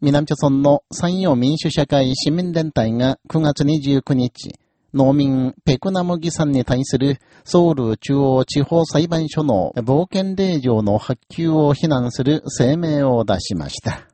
南朝村の山陽民主社会市民連帯が9月29日、農民ペクナムギさんに対するソウル中央地方裁判所の冒険令状の発給を非難する声明を出しました。